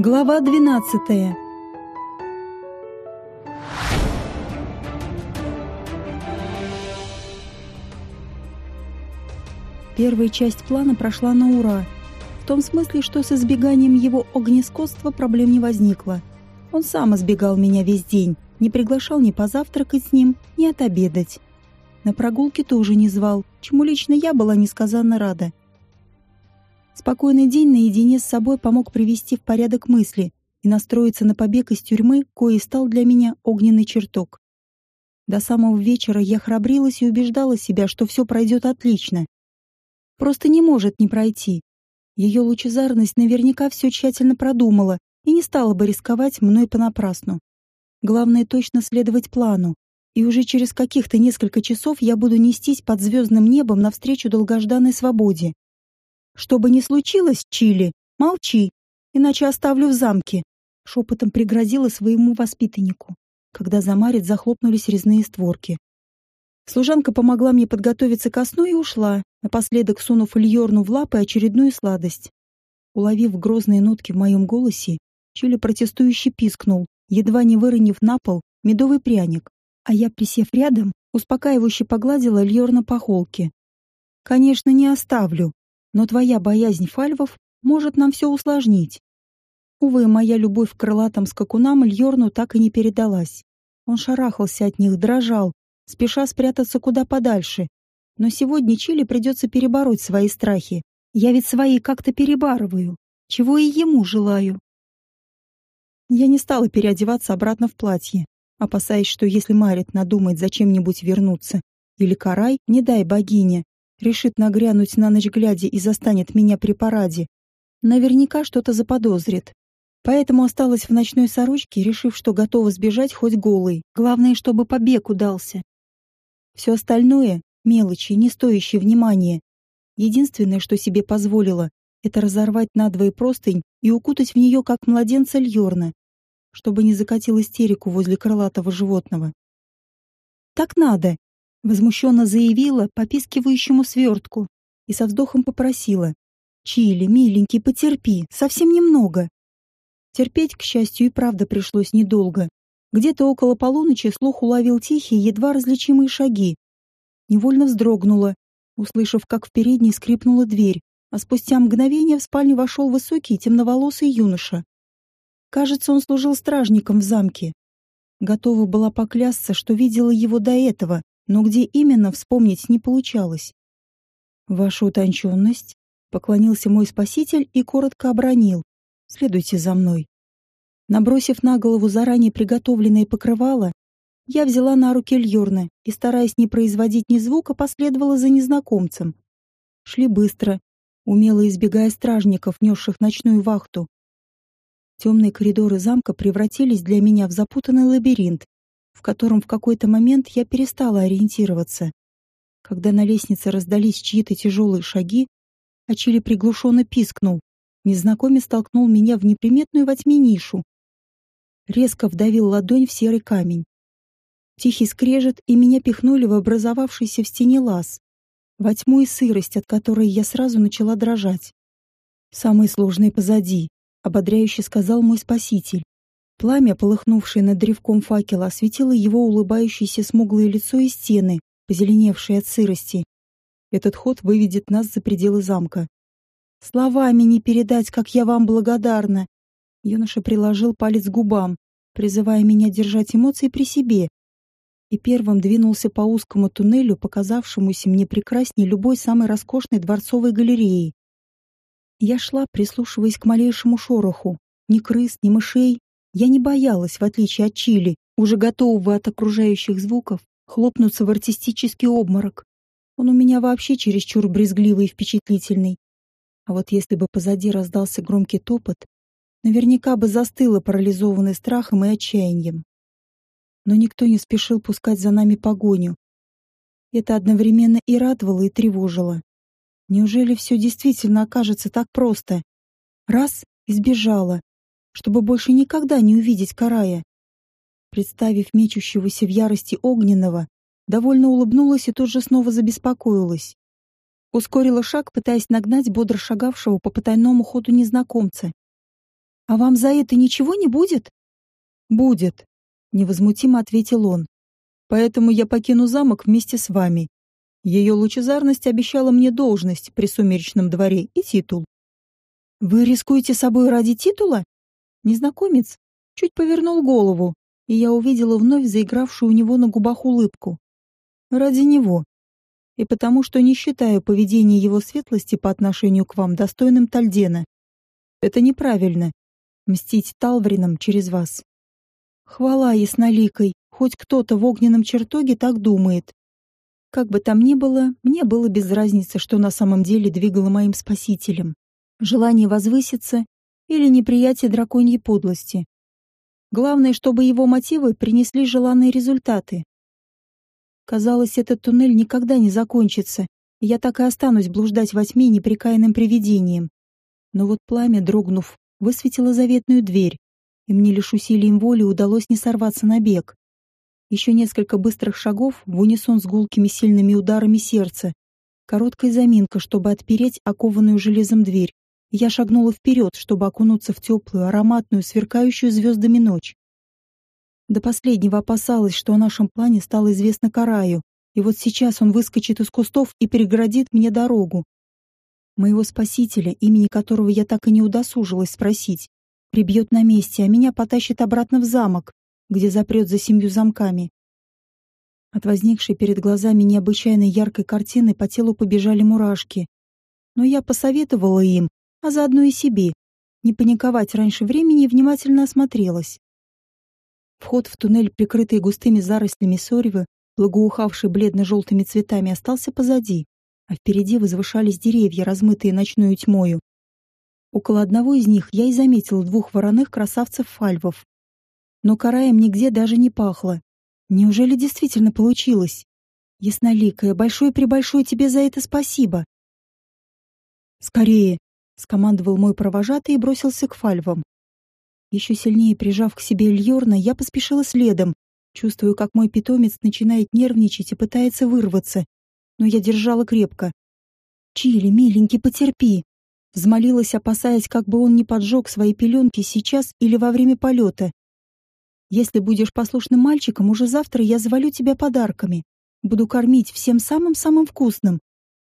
Глава двенадцатая. Первая часть плана прошла на ура. В том смысле, что с избеганием его огнескотства проблем не возникло. Он сам избегал меня весь день, не приглашал ни позавтракать с ним, ни отобедать. На прогулки тоже не звал, чему лично я была несказанно рада. Спокойный день наедине с собой помог привести в порядок мысли и настроиться на побег из тюрьмы, коей стал для меня огненный чертог. До самого вечера я храбрилась и убеждала себя, что все пройдет отлично. Просто не может не пройти. Ее лучезарность наверняка все тщательно продумала и не стала бы рисковать мной понапрасну. Главное точно следовать плану, и уже через каких-то несколько часов я буду нестись под звездным небом навстречу долгожданной свободе. Что бы ни случилось, Чили, молчи, иначе оставлю в замке, шепотом пригрозила своему воспитаннику, когда за Марит захлопнулись резные створки. Служанка помогла мне подготовиться ко сну и ушла, напоследок сунув Ильорну в лапы очередную сладость. Уловив грозные нотки в моем голосе, Чили протестующе пискнул, едва не выронив на пол медовый пряник, а я, присев рядом, успокаивающе погладила Льорна по холке. «Конечно, не оставлю, но твоя боязнь фальвов может нам все усложнить. Увы, моя любовь к крылатым скакунам Льорну так и не передалась. Он шарахался от них, дрожал, спеша спрятаться куда подальше. Но сегодня Чили придется перебороть свои страхи. Я ведь свои как-то перебарываю, чего и ему желаю. Я не стала переодеваться обратно в платье, опасаясь, что если Марит надумает зачем-нибудь вернуться, или Карай, не дай богине, решит нагрянуть на ночь глядя и застанет меня при параде, наверняка что-то заподозрит. Поэтому осталась в ночной сорочке, решив, что готова сбежать хоть голой. Главное, чтобы побег удался. Все остальное — мелочи, не стоящие внимания. Единственное, что себе позволила, это разорвать надвое простынь и укутать в нее, как младенца Льорна, чтобы не закатил истерику возле крылатого животного. «Так надо!» Возмущенно заявила попискивающему свертку и со вздохом попросила. «Чили, миленький, потерпи, совсем немного». Терпеть, к счастью, и правда пришлось недолго. Где-то около полуночи слух уловил тихие, едва различимые шаги. Невольно вздрогнула, услышав, как в передней скрипнула дверь, а спустя мгновение в спальню вошел высокий темноволосый юноша. Кажется, он служил стражником в замке. Готова была поклясться, что видела его до этого, но где именно вспомнить не получалось. «Ваша утонченность», — поклонился мой спаситель и коротко обронил. «Следуйте за мной». Набросив на голову заранее приготовленное покрывало, я взяла на руки Льорна и, стараясь не производить ни звука, последовала за незнакомцем. Шли быстро, умело избегая стражников, несших ночную вахту. Темные коридоры замка превратились для меня в запутанный лабиринт, в котором в какой-то момент я перестала ориентироваться. Когда на лестнице раздались чьи-то тяжелые шаги, а приглушенно пискнул, незнакомец толкнул меня в неприметную во тьме нишу. Резко вдавил ладонь в серый камень. Тихий скрежет, и меня пихнули в образовавшийся в стене лаз, во тьму и сырость, от которой я сразу начала дрожать. «Самое сложное позади», — ободряюще сказал мой спаситель. Пламя, полыхнувшее над древком факела, осветило его улыбающееся смуглое лицо и стены, позеленевшие от сырости. Этот ход выведет нас за пределы замка. Словами не передать, как я вам благодарна. Юноша приложил палец к губам, призывая меня держать эмоции при себе, и первым двинулся по узкому туннелю, показавшемуся мне прекрасней любой самой роскошной дворцовой галереи. Я шла, прислушиваясь к малейшему шороху. Ни крыс, ни мышей, я не боялась, в отличие от Чили, уже готового от окружающих звуков, хлопнуться в артистический обморок. Он у меня вообще чересчур брезгливый и впечатлительный. А вот если бы позади раздался громкий топот, наверняка бы застыла, парализованной страхом и отчаянием. Но никто не спешил пускать за нами погоню. Это одновременно и радовало, и тревожило. Неужели все действительно окажется так просто? Раз — избежала, чтобы больше никогда не увидеть Карая. Представив мечущегося в ярости огненного, довольно улыбнулась и тут же снова забеспокоилась. Ускорила шаг, пытаясь нагнать бодро шагавшего по потайному ходу незнакомца. А вам за это ничего не будет? Будет, невозмутимо ответил он. Поэтому я покину замок вместе с вами. Ее лучезарность обещала мне должность при сумеречном дворе и титул. Вы рискуете собой ради титула? Незнакомец чуть повернул голову, и я увидела вновь заигравшую у него на губах улыбку. Ради него. И потому что не считаю поведение его светлости по отношению к вам достойным Тальдена. Это неправильно. Мстить Талвринам через вас. Хвала ясноликой, хоть кто-то в огненном чертоге так думает. Как бы там ни было, мне было без разницы, что на самом деле двигало моим спасителем. Желание возвыситься или неприятие драконьей подлости. Главное, чтобы его мотивы принесли желанные результаты. Казалось, этот туннель никогда не закончится, и я так и останусь блуждать во тьме неприкаянным привидением. Но вот пламя, дрогнув, высветило заветную дверь, и мне лишь усилием воли удалось не сорваться на бег. Еще несколько быстрых шагов в унисон с гулкими сильными ударами сердца. Короткая заминка, чтобы отпереть окованную железом дверь. Я шагнула вперед, чтобы окунуться в теплую, ароматную, сверкающую звездами ночь. До последнего опасалась, что о нашем плане стало известно Караю, и вот сейчас он выскочит из кустов и переградит мне дорогу. Моего спасителя, имени которого я так и не удосужилась спросить, прибьет на месте, а меня потащит обратно в замок, где запрет за семью замками. От возникшей перед глазами необычайно яркой картины по телу побежали мурашки. Но я посоветовала им, а заодно и себе, не паниковать раньше времени внимательно осмотрелась. Вход в туннель, прикрытый густыми зарослями соревы, благоухавший бледно-желтыми цветами, остался позади, а впереди возвышались деревья, размытые ночной тьмою. Около одного из них я и заметил двух вороных красавцев-фальвов. Но караем нигде даже не пахло. Неужели действительно получилось? Ясноликая, большое-пребольшое тебе за это спасибо. Скорее, скомандовал мой провожатый и бросился к фальвам. Еще сильнее прижав к себе Льорна, я поспешила следом, чувствую, как мой питомец начинает нервничать и пытается вырваться, но я держала крепко. «Чили, миленький, потерпи!» Взмолилась, опасаясь, как бы он не поджег свои пеленки сейчас или во время полета. «Если будешь послушным мальчиком, уже завтра я завалю тебя подарками. Буду кормить всем самым-самым вкусным.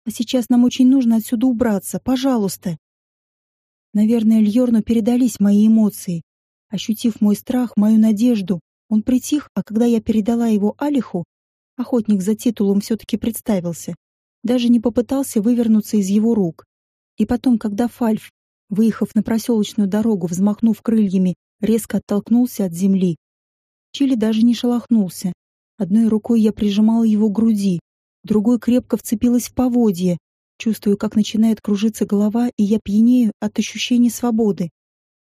А сейчас нам очень нужно отсюда убраться, пожалуйста!» Наверное, Льорну передались мои эмоции. Ощутив мой страх, мою надежду, он притих, а когда я передала его Алиху, охотник за титулом все-таки представился, даже не попытался вывернуться из его рук. И потом, когда Фальф, выехав на проселочную дорогу, взмахнув крыльями, резко оттолкнулся от земли, Чили даже не шелохнулся. Одной рукой я прижимала его к груди, другой крепко вцепилась в поводье, Чувствую, как начинает кружиться голова, и я пьянею от ощущения свободы.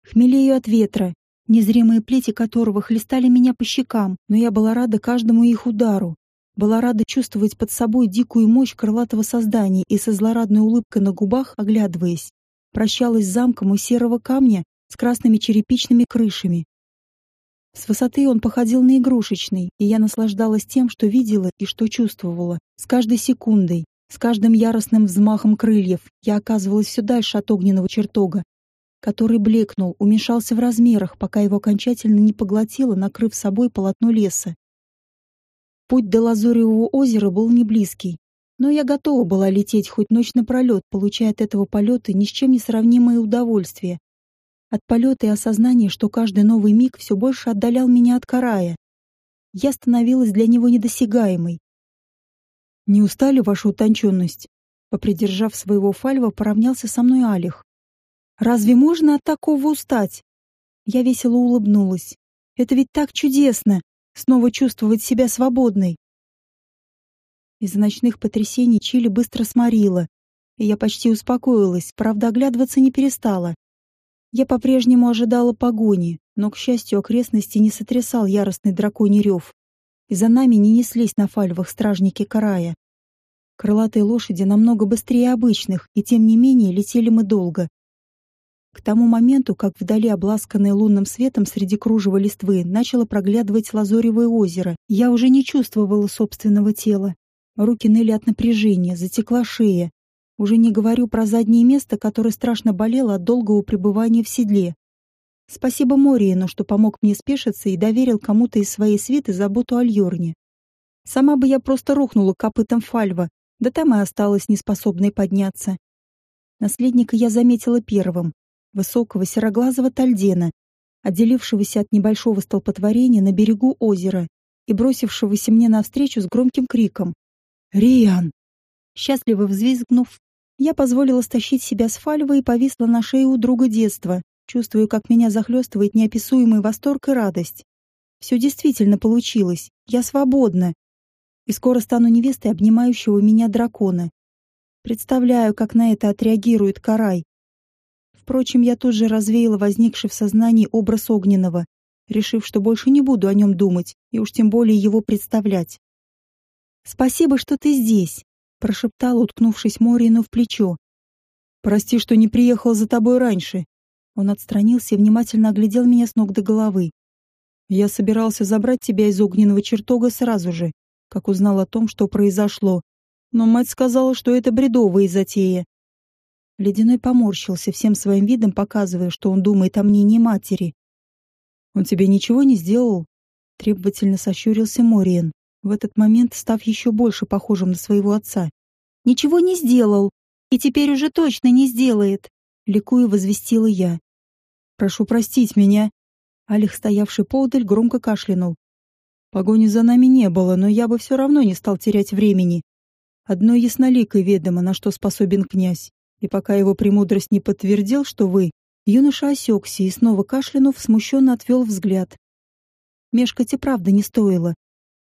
Хмелею от ветра, незримые плети которого хлестали меня по щекам, но я была рада каждому их удару. Была рада чувствовать под собой дикую мощь крылатого создания и со злорадной улыбкой на губах, оглядываясь, прощалась с замком у серого камня с красными черепичными крышами. С высоты он походил на игрушечный, и я наслаждалась тем, что видела и что чувствовала, с каждой секундой, с каждым яростным взмахом крыльев я оказывалась все дальше от огненного чертога, который блекнул, уменьшался в размерах, пока его окончательно не поглотило, накрыв собой полотно леса. Путь до Лазуревого озера был не близкий, но я готова была лететь хоть ночь напролет, получая от этого полета ни с чем не сравнимое удовольствие. От полета и осознания, что каждый новый миг все больше отдалял меня от Карая. Я становилась для него недосягаемой, «Не устали, ваша утонченность?» Попридержав своего фальва, поравнялся со мной Алих. «Разве можно от такого устать?» Я весело улыбнулась. «Это ведь так чудесно! Снова чувствовать себя свободной!» Из-за ночных потрясений Чили быстро сморила, и я почти успокоилась, правда, оглядываться не перестала. Я по-прежнему ожидала погони, но, к счастью, окрестности не сотрясал яростный драконий рев за нами не неслись на фальвах стражники карая. Крылатые лошади намного быстрее обычных, и тем не менее летели мы долго. К тому моменту, как вдали обласканное лунным светом среди кружева листвы начало проглядывать лазоревое озеро, я уже не чувствовала собственного тела. Руки ныли от напряжения, затекла шея. Уже не говорю про заднее место, которое страшно болело от долгого пребывания в седле. Спасибо Мориену, что помог мне спешиться и доверил кому-то из своей свиты заботу о Льорне. Сама бы я просто рухнула копытом фальва, да там и осталась неспособной подняться. Наследника я заметила первым, высокого сероглазого тальдена, отделившегося от небольшого столпотворения на берегу озера и бросившегося мне навстречу с громким криком. «Риан!» Счастливо взвизгнув, я позволила стащить себя с фальвы и повисла на шее у друга детства, чувствуя, как меня захлестывает неописуемый восторг и радость. Все действительно получилось. Я свободна. И скоро стану невестой обнимающего меня дракона. Представляю, как на это отреагирует Карай. Впрочем, я тут же развеяла возникший в сознании образ Огненного, решив, что больше не буду о нем думать и уж тем более его представлять. «Спасибо, что ты здесь», — прошептала, уткнувшись Морину в плечо. «Прости, что не приехал за тобой раньше». Он отстранился и внимательно оглядел меня с ног до головы. «Я собирался забрать тебя из огненного чертога сразу же, как узнал о том, что произошло, но мать сказала, что это бредовая затея. Ледяной поморщился всем своим видом, показывая, что он думает о мнении матери. «Он тебе ничего не сделал?» Требовательно сощурился Мориен, в этот момент став еще больше похожим на своего отца. «Ничего не сделал, и теперь уже точно не сделает», — ликуя возвестила я. «Прошу простить меня». Алих, стоявший поодаль, громко кашлянул. Погони за нами не было, но я бы все равно не стал терять времени. Одно ясноликой ведомо, на что способен князь. И пока его премудрость не подтвердил, что вы, юноша осекся и снова кашлянув, смущенно отвел взгляд. Мешкать и правда не стоило.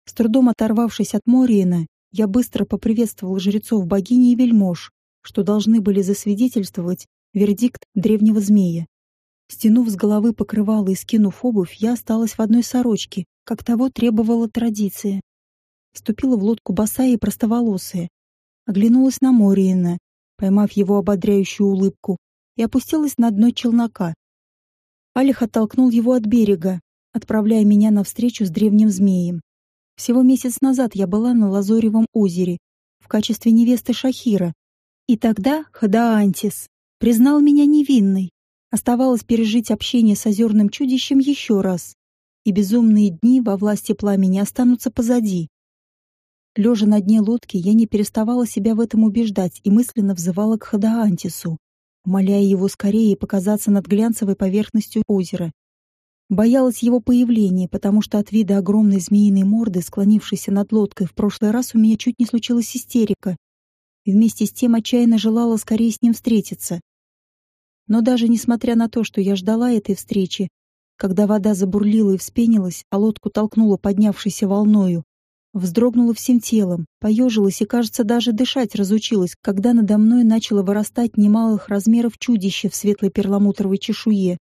С трудом оторвавшись от Мориена, я быстро поприветствовал жрецов богини и вельмож, что должны были засвидетельствовать вердикт древнего змея. Стянув с головы покрывало и скинув обувь, я осталась в одной сорочке, как того требовала традиция. Ступила в лодку босая и простоволосая. Оглянулась на Мориена, поймав его ободряющую улыбку, и опустилась на дно челнока. Алих оттолкнул его от берега, отправляя меня навстречу с древним змеем. Всего месяц назад я была на Лазоревом озере в качестве невесты Шахира, и тогда Хадаантис признал меня невинной. Оставалось пережить общение с озерным чудищем еще раз, и безумные дни во власти пламени останутся позади. Лежа на дне лодки, я не переставала себя в этом убеждать и мысленно взывала к Хадаантису, умоляя его скорее показаться над глянцевой поверхностью озера. Боялась его появления, потому что от вида огромной змеиной морды, склонившейся над лодкой, в прошлый раз у меня чуть не случилась истерика. И вместе с тем отчаянно желала скорее с ним встретиться. Но даже несмотря на то, что я ждала этой встречи, когда вода забурлила и вспенилась, а лодку толкнула поднявшейся волною, Вздрогнула всем телом, поежилась и, кажется, даже дышать разучилась, когда надо мной начало вырастать немалых размеров чудище в светлой перламутровой чешуе,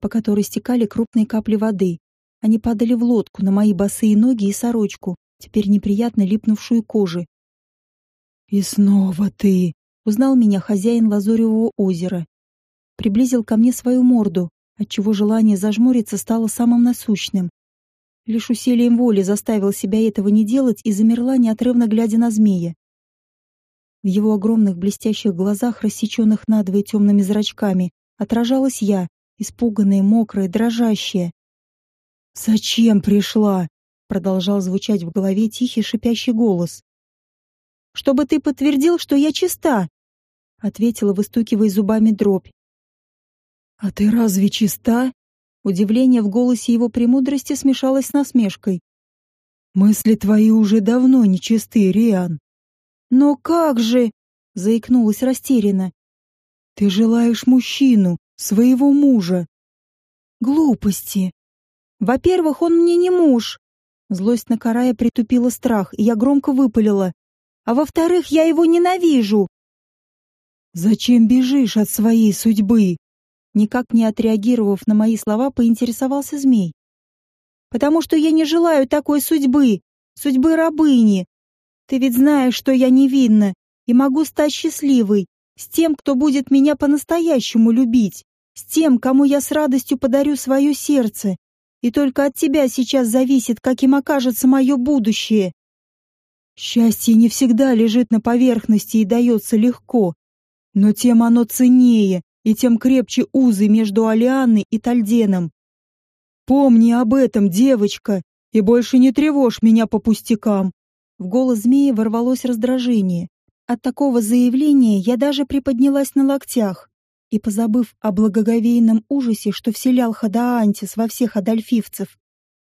по которой стекали крупные капли воды. Они падали в лодку на мои босые ноги и сорочку, теперь неприятно липнувшую кожи. «И снова ты!» — узнал меня хозяин Лазоревого озера. Приблизил ко мне свою морду, отчего желание зажмуриться стало самым насущным. Лишь усилием воли заставила себя этого не делать и замерла, неотрывно глядя на змея. В его огромных блестящих глазах, рассеченных надвое темными зрачками, отражалась я, испуганная, мокрая, дрожащая. «Зачем пришла?» — продолжал звучать в голове тихий шипящий голос. «Чтобы ты подтвердил, что я чиста!» — ответила, выстукивая зубами дробь. «А ты разве чиста?» Удивление в голосе его премудрости смешалось с насмешкой. «Мысли твои уже давно нечисты, Риан». «Но как же?» — заикнулась растерянно. «Ты желаешь мужчину, своего мужа». «Глупости. Во-первых, он мне не муж». Злость на Карая притупила страх, и я громко выпалила. «А во-вторых, я его ненавижу». «Зачем бежишь от своей судьбы?» Никак не отреагировав на мои слова, поинтересовался змей. «Потому что я не желаю такой судьбы, судьбы рабыни. Ты ведь знаешь, что я невинна и могу стать счастливой, с тем, кто будет меня по-настоящему любить, с тем, кому я с радостью подарю свое сердце. И только от тебя сейчас зависит, каким окажется мое будущее. Счастье не всегда лежит на поверхности и дается легко, но тем оно ценнее, и тем крепче узы между Алианной и Тальденом. Помни об этом, девочка, и больше не тревожь меня по пустякам. В голос змеи ворвалось раздражение. От такого заявления я даже приподнялась на локтях и, позабыв о благоговейном ужасе, что вселял Хадаантис во всех адальфивцев,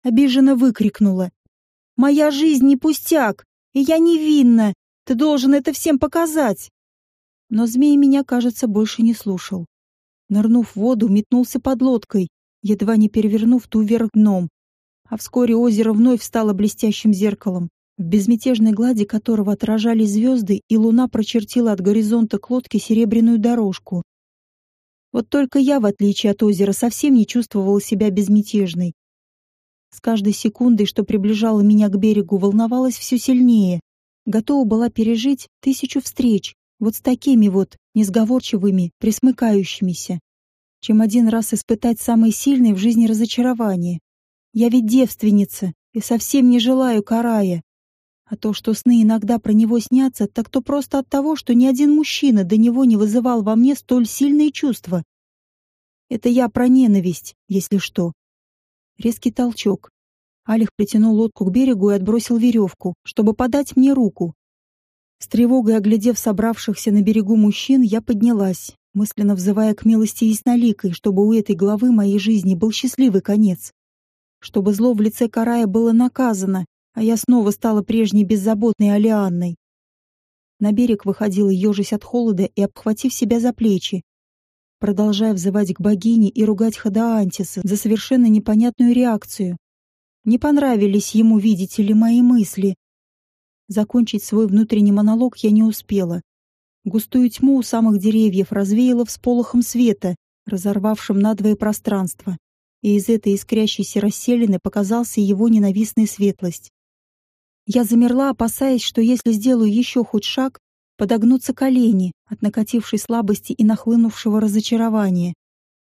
обиженно выкрикнула. «Моя жизнь не пустяк, и я невинна! Ты должен это всем показать!» Но змей меня, кажется, больше не слушал. Нырнув в воду, метнулся под лодкой, едва не перевернув ту вверх дном. А вскоре озеро вновь стало блестящим зеркалом, в безмятежной глади которого отражались звезды, и луна прочертила от горизонта к лодке серебряную дорожку. Вот только я, в отличие от озера, совсем не чувствовала себя безмятежной. С каждой секундой, что приближало меня к берегу, волновалась все сильнее. Готова была пережить тысячу встреч, вот с такими вот, несговорчивыми, присмыкающимися, чем один раз испытать самые сильные в жизни разочарования. Я ведь девственница и совсем не желаю карая. А то, что сны иногда про него снятся, так то просто от того, что ни один мужчина до него не вызывал во мне столь сильные чувства. Это я про ненависть, если что. Резкий толчок. Алих притянул лодку к берегу и отбросил веревку, чтобы подать мне руку. С тревогой оглядев собравшихся на берегу мужчин, я поднялась, мысленно взывая к милости ясноликой, чтобы у этой главы моей жизни был счастливый конец. Чтобы зло в лице Карая было наказано, а я снова стала прежней беззаботной Алианной. На берег выходила ежась от холода и обхватив себя за плечи, продолжая взывать к богине и ругать Хадаантиса за совершенно непонятную реакцию. Не понравились ему, видите ли, мои мысли, Закончить свой внутренний монолог я не успела. Густую тьму у самых деревьев развеяло всполохом света, разорвавшим надвое пространство, и из этой искрящейся расселины показался его ненавистная светлость. Я замерла, опасаясь, что если сделаю еще хоть шаг, подогнутся колени от накатившей слабости и нахлынувшего разочарования.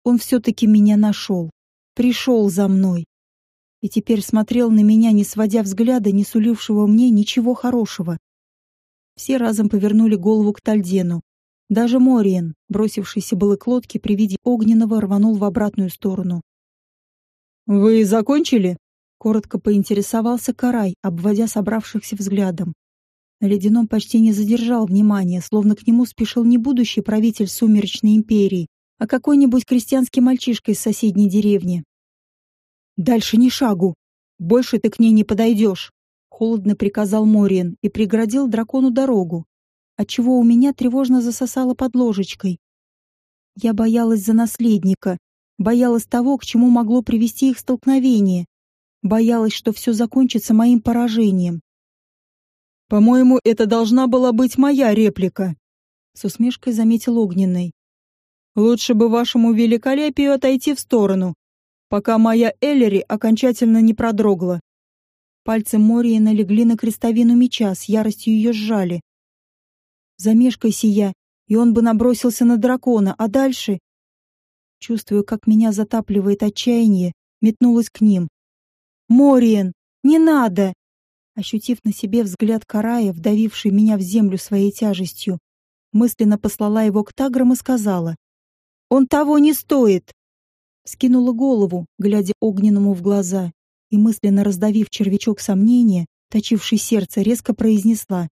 Он все-таки меня нашел. Пришел за мной и теперь смотрел на меня, не сводя взгляда, не сулившего мне ничего хорошего. Все разом повернули голову к Тальдену. Даже Мориен, бросившийся было к лодке при виде огненного, рванул в обратную сторону. «Вы закончили?» — коротко поинтересовался Карай, обводя собравшихся взглядом. На ледяном почти не задержал внимания, словно к нему спешил не будущий правитель Сумеречной империи, а какой-нибудь крестьянский мальчишка из соседней деревни. Дальше ни шагу. Больше ты к ней не подойдешь. Холодно приказал Мориен и преградил дракону дорогу, отчего у меня тревожно засосало под ложечкой. Я боялась за наследника, боялась того, к чему могло привести их столкновение, боялась, что все закончится моим поражением. «По-моему, это должна была быть моя реплика», — с усмешкой заметил Огненный. «Лучше бы вашему великолепию отойти в сторону пока моя Эллери окончательно не продрогла. Пальцы Мории налегли на крестовину меча, с яростью ее сжали. Замешкайся я, и он бы набросился на дракона, а дальше... Чувствую, как меня затапливает отчаяние, метнулась к ним. «Мориен, не надо!» Ощутив на себе взгляд Карая, вдавивший меня в землю своей тяжестью, мысленно послала его к Таграм и сказала. «Он того не стоит!» Скинула голову, глядя огненному в глаза, и мысленно раздавив червячок сомнения, точивший сердце, резко произнесла.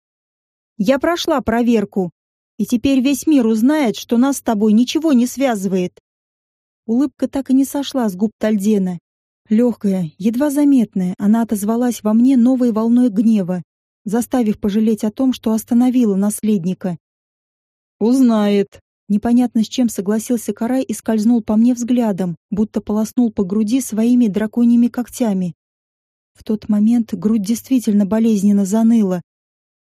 «Я прошла проверку, и теперь весь мир узнает, что нас с тобой ничего не связывает». Улыбка так и не сошла с губ Тальдена. Легкая, едва заметная, она отозвалась во мне новой волной гнева, заставив пожалеть о том, что остановила наследника. «Узнает», Непонятно с чем согласился Карай и скользнул по мне взглядом, будто полоснул по груди своими драконьими когтями. В тот момент грудь действительно болезненно заныла,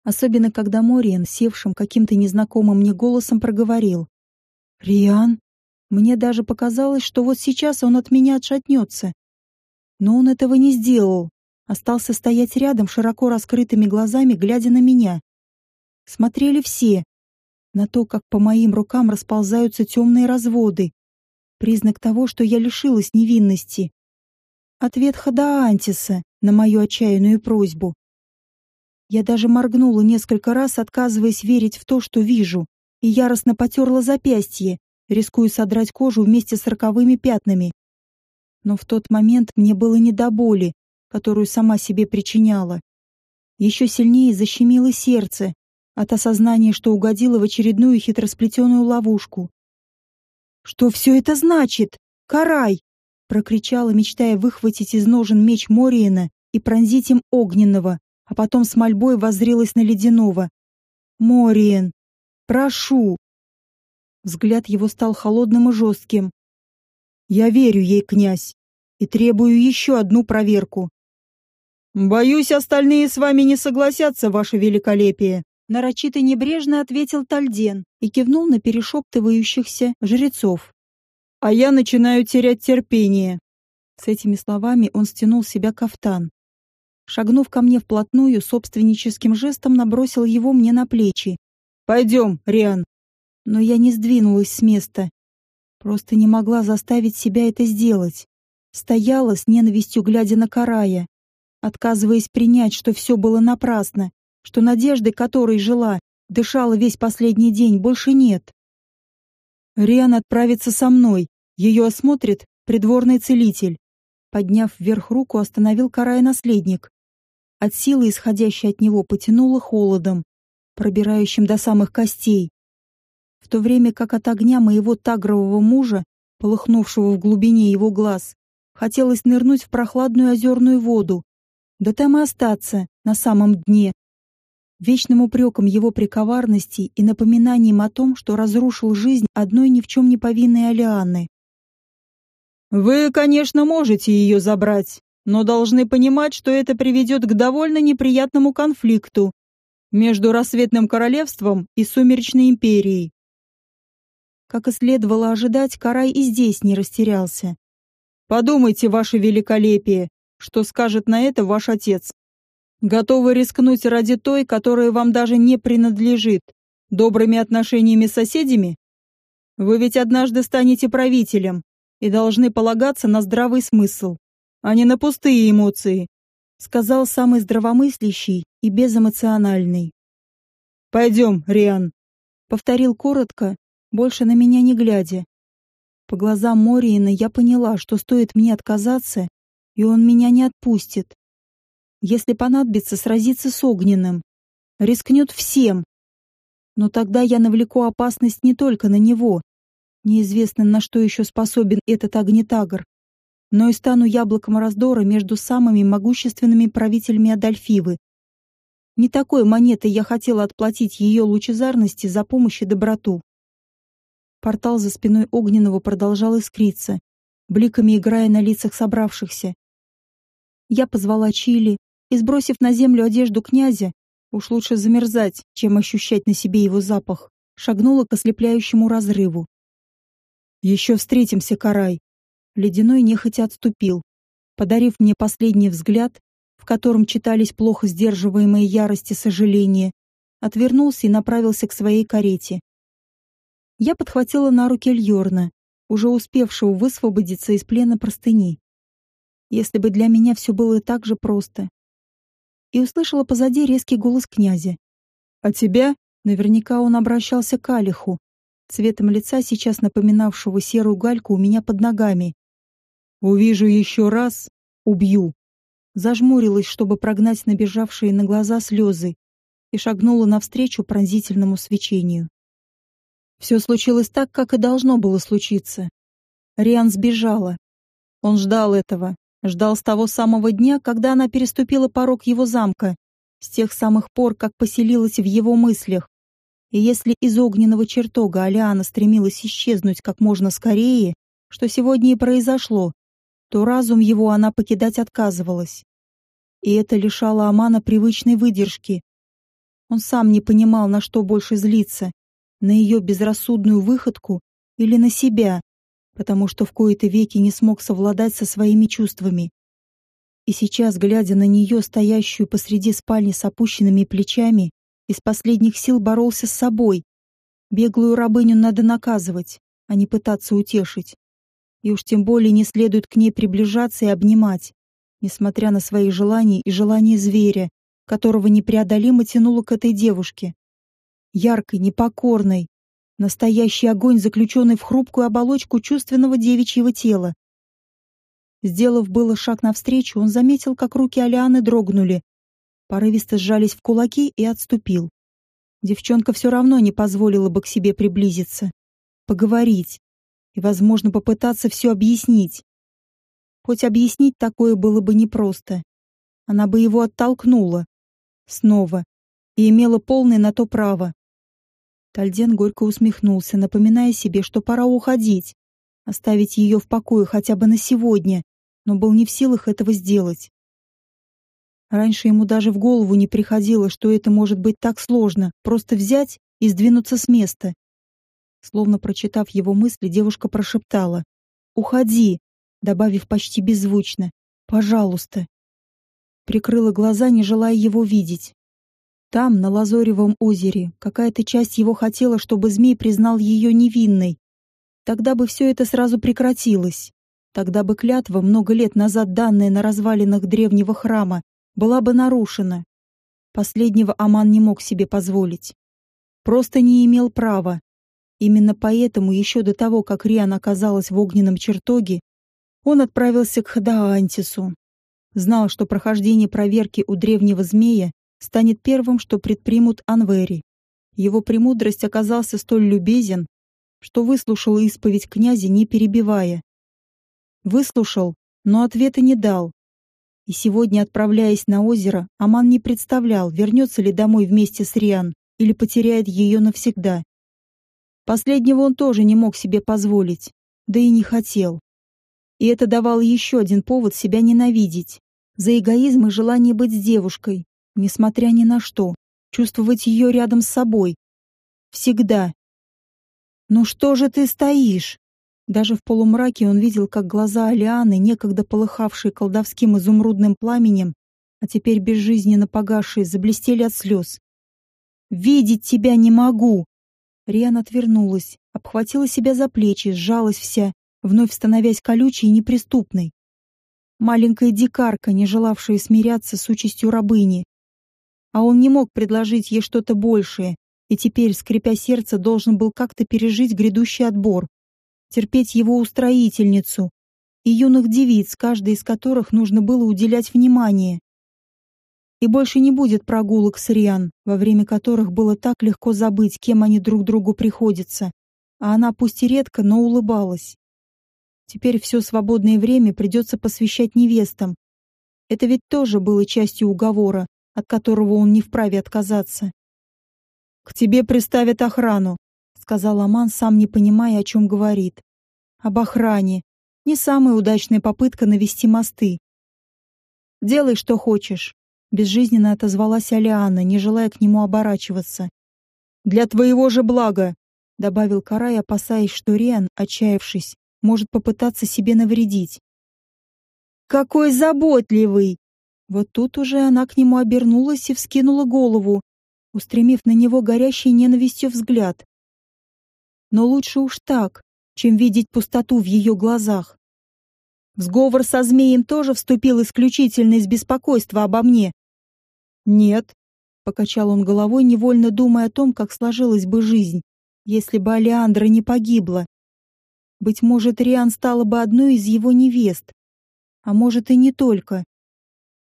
особенно когда Мориан, севшим каким-то незнакомым мне голосом, проговорил. «Риан?» Мне даже показалось, что вот сейчас он от меня отшатнется. Но он этого не сделал. Остался стоять рядом, широко раскрытыми глазами, глядя на меня. Смотрели все, на то, как по моим рукам расползаются темные разводы. Признак того, что я лишилась невинности. Ответ Хадаантиса на мою отчаянную просьбу. Я даже моргнула несколько раз, отказываясь верить в то, что вижу, и яростно потерла запястье, рискуя содрать кожу вместе с роковыми пятнами. Но в тот момент мне было не до боли, которую сама себе причиняла. Еще сильнее защемило сердце от осознания, что угодила в очередную хитросплетенную ловушку. «Что все это значит? Карай!» — прокричала, мечтая выхватить из ножен меч Мориена и пронзить им огненного, а потом с мольбой воззрелась на ледяного. «Мориен! Прошу!» Взгляд его стал холодным и жестким. «Я верю ей, князь, и требую еще одну проверку». «Боюсь, остальные с вами не согласятся, ваше великолепие», нарочито небрежно ответил Тальден и кивнул на перешептывающихся жрецов. «А я начинаю терять терпение». С этими словами он стянул себя кафтан. Шагнув ко мне вплотную, собственническим жестом набросил его мне на плечи. «Пойдем, Риан». Но я не сдвинулась с места. Просто не могла заставить себя это сделать. Стояла с ненавистью, глядя на Карая, отказываясь принять, что все было напрасно, что надежды, которой жила, дышала весь последний день, больше нет. Риан отправится со мной. Ее осмотрит придворный целитель. Подняв вверх руку, остановил Карая наследник. От силы, исходящей от него, потянуло холодом, пробирающим до самых костей. В то время как от огня моего тагрового мужа, полыхнувшего в глубине его глаз, хотелось нырнуть в прохладную озерную воду, да там и остаться, на самом дне. Вечным упреком его приковарности и напоминанием о том, что разрушил жизнь одной ни в чем не повинной Алианы. «Вы, конечно, можете ее забрать», но должны понимать, что это приведет к довольно неприятному конфликту между Рассветным Королевством и Сумеречной Империей. Как и следовало ожидать, Карай и здесь не растерялся. «Подумайте, ваше великолепие, что скажет на это ваш отец. Готовы рискнуть ради той, которая вам даже не принадлежит, добрыми отношениями с соседями? Вы ведь однажды станете правителем и должны полагаться на здравый смысл а не на пустые эмоции», сказал самый здравомыслящий и безэмоциональный. «Пойдем, Риан», — повторил коротко, больше на меня не глядя. По глазам Мориина я поняла, что стоит мне отказаться, и он меня не отпустит. Если понадобится сразиться с огненным, рискнет всем. Но тогда я навлеку опасность не только на него. Неизвестно, на что еще способен этот огнетагр но и стану яблоком раздора между самыми могущественными правителями Адольфивы. Не такой монетой я хотела отплатить ее лучезарности за помощь и доброту. Портал за спиной Огненного продолжал искриться, бликами играя на лицах собравшихся. Я позвала Чили и, сбросив на землю одежду князя, уж лучше замерзать, чем ощущать на себе его запах, шагнула к ослепляющему разрыву. «Еще встретимся, Карай!» Ледяной нехотя отступил, подарив мне последний взгляд, в котором читались плохо сдерживаемые ярости сожаления, отвернулся и направился к своей карете. Я подхватила на руки Льорна, уже успевшего высвободиться из плена простыни. Если бы для меня все было так же просто. И услышала позади резкий голос князя. «А тебя?» Наверняка он обращался к Алиху, цветом лица сейчас напоминавшего серую гальку у меня под ногами. Увижу еще раз — убью. Зажмурилась, чтобы прогнать набежавшие на глаза слезы, и шагнула навстречу пронзительному свечению. Все случилось так, как и должно было случиться. Риан сбежала. Он ждал этого, ждал с того самого дня, когда она переступила порог его замка, с тех самых пор, как поселилась в его мыслях. И если из огненного чертога Алиана стремилась исчезнуть как можно скорее, что сегодня и произошло, то разум его она покидать отказывалась. И это лишало Амана привычной выдержки. Он сам не понимал, на что больше злиться, на ее безрассудную выходку или на себя, потому что в кои-то веки не смог совладать со своими чувствами. И сейчас, глядя на нее, стоящую посреди спальни с опущенными плечами, из последних сил боролся с собой. Беглую рабыню надо наказывать, а не пытаться утешить и уж тем более не следует к ней приближаться и обнимать, несмотря на свои желания и желания зверя, которого непреодолимо тянуло к этой девушке. Яркой, непокорной, Настоящий огонь, заключенный в хрупкую оболочку чувственного девичьего тела. Сделав было шаг навстречу, он заметил, как руки Алианы дрогнули, порывисто сжались в кулаки и отступил. Девчонка все равно не позволила бы к себе приблизиться, поговорить и, возможно, попытаться все объяснить. Хоть объяснить такое было бы непросто. Она бы его оттолкнула. Снова. И имела полное на то право. Тальден горько усмехнулся, напоминая себе, что пора уходить, оставить ее в покое хотя бы на сегодня, но был не в силах этого сделать. Раньше ему даже в голову не приходило, что это может быть так сложно, просто взять и сдвинуться с места. Словно прочитав его мысли, девушка прошептала «Уходи», добавив почти беззвучно «Пожалуйста» прикрыла глаза, не желая его видеть. Там, на Лазоревом озере, какая-то часть его хотела, чтобы змей признал ее невинной. Тогда бы все это сразу прекратилось. Тогда бы клятва, много лет назад данная на развалинах древнего храма, была бы нарушена. Последнего Аман не мог себе позволить. Просто не имел права. Именно поэтому еще до того, как Риан оказалась в огненном чертоге, он отправился к Хадаантису, Знал, что прохождение проверки у древнего змея станет первым, что предпримут Анвери. Его премудрость оказался столь любезен, что выслушал исповедь князя, не перебивая. Выслушал, но ответа не дал. И сегодня, отправляясь на озеро, Аман не представлял, вернется ли домой вместе с Риан или потеряет ее навсегда. Последнего он тоже не мог себе позволить, да и не хотел. И это давало еще один повод себя ненавидеть. За эгоизм и желание быть с девушкой, несмотря ни на что, чувствовать ее рядом с собой. Всегда. «Ну что же ты стоишь?» Даже в полумраке он видел, как глаза Алианы, некогда полыхавшие колдовским изумрудным пламенем, а теперь безжизненно погасшие, заблестели от слез. «Видеть тебя не могу!» Риан отвернулась, обхватила себя за плечи, сжалась вся, вновь становясь колючей и неприступной. Маленькая дикарка, не желавшая смиряться с участью рабыни. А он не мог предложить ей что-то большее, и теперь, скрипя сердце, должен был как-то пережить грядущий отбор, терпеть его устроительницу и юных девиц, каждой из которых нужно было уделять внимание. И больше не будет прогулок с Риан, во время которых было так легко забыть, кем они друг другу приходятся. А она пусть и редко, но улыбалась. Теперь все свободное время придется посвящать невестам. Это ведь тоже было частью уговора, от которого он не вправе отказаться. «К тебе приставят охрану», — сказал Аман, сам не понимая, о чем говорит. «Об охране. Не самая удачная попытка навести мосты». «Делай, что хочешь», — безжизненно отозвалась Алиана, не желая к нему оборачиваться. «Для твоего же блага», — добавил Карай, опасаясь, что Риан, отчаявшись, может попытаться себе навредить. «Какой заботливый!» Вот тут уже она к нему обернулась и вскинула голову, устремив на него горящий ненавистью взгляд. Но лучше уж так, чем видеть пустоту в ее глазах. В сговор со змеем тоже вступил исключительно из беспокойства обо мне. «Нет», — покачал он головой, невольно думая о том, как сложилась бы жизнь, если бы Алеандра не погибла. Быть может, Риан стала бы одной из его невест. А может и не только.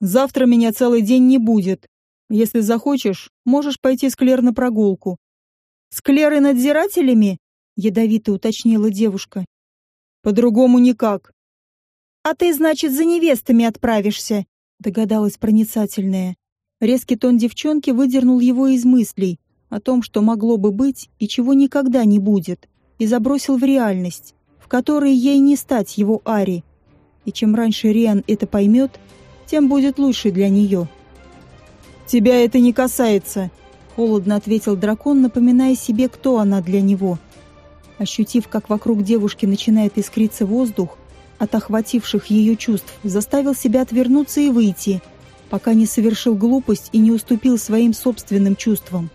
Завтра меня целый день не будет. Если захочешь, можешь пойти с Клер на прогулку. С Клерой надзирателями? Ядовито уточнила девушка. По-другому никак. А ты, значит, за невестами отправишься? Догадалась проницательная. Резкий тон девчонки выдернул его из мыслей о том, что могло бы быть и чего никогда не будет и забросил в реальность, в которой ей не стать его Ари. И чем раньше Риан это поймет, тем будет лучше для нее. «Тебя это не касается», — холодно ответил дракон, напоминая себе, кто она для него. Ощутив, как вокруг девушки начинает искриться воздух, от охвативших ее чувств, заставил себя отвернуться и выйти, пока не совершил глупость и не уступил своим собственным чувствам.